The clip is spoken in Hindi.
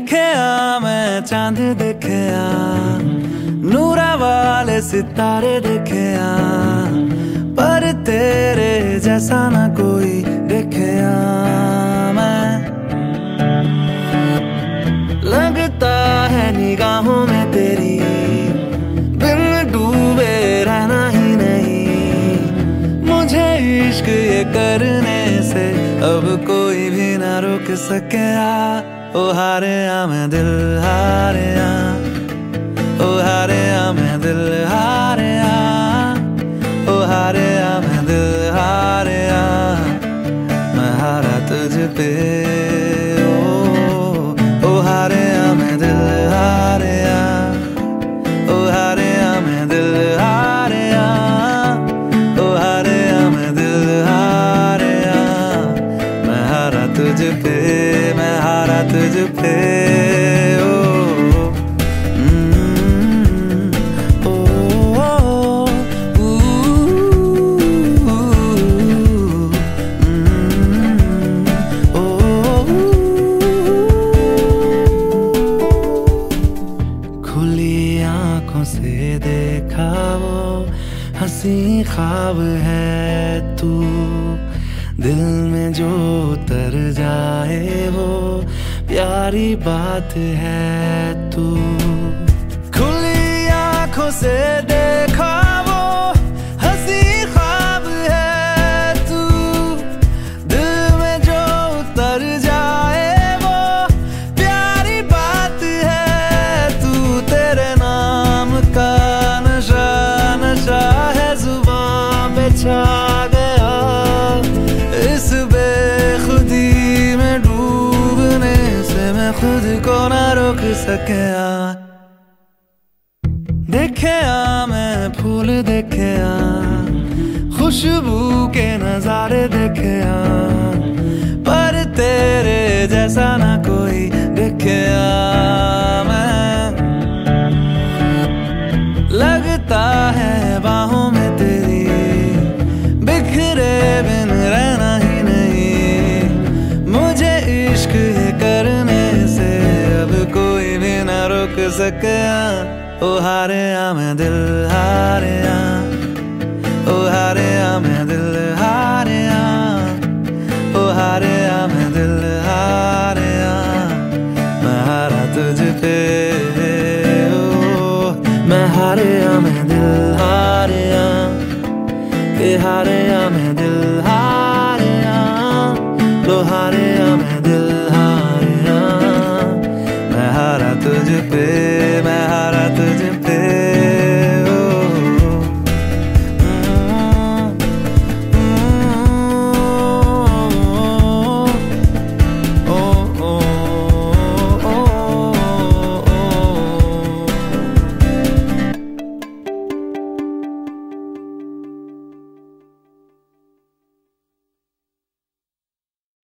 देखया, मैं चाँद देखया नूरा वाले सितारे देखया, पर तेरे जैसा ना कोई देखया मैं। लगता है निगाहों में तेरी, बिन डूबे रहना ही नहीं। मुझे इश्क ये करने से अब कोई भी ना रोक सके ओ हारे आ मैं दिल हारे आ तुझ पे ओ हम्म, हम्म, से देखा वो है तू दिल में जो उतर जाए वो प्यारी बात है तू। खुली आँखों से देखा वो हँसी ख्वाब है तू। दिल में जो उतर जाए वो प्यारी बात है तू। तेरे नाम का नशा नशा है ज़ुबान पे खुद को ना रोक सकिया देखे आ, मैं फूल देखे आ। खुशबू के नजारे देखे आ। पर तेरे जैसा ना कोई देखे आ। मैं लगता है बाहों रोक सके ओ हारे आ मैं दिल हारे आ ओ हारे मैं दिल हारे आ ओ हारे मैं दिल हारे आ मैं हारा तुझ पे, ओ, मैं हारे मैं दिल हारे आ के हारे मैं दिल हारे आ लो हारे मैं दिल हारे मैं हारा तुझ पे।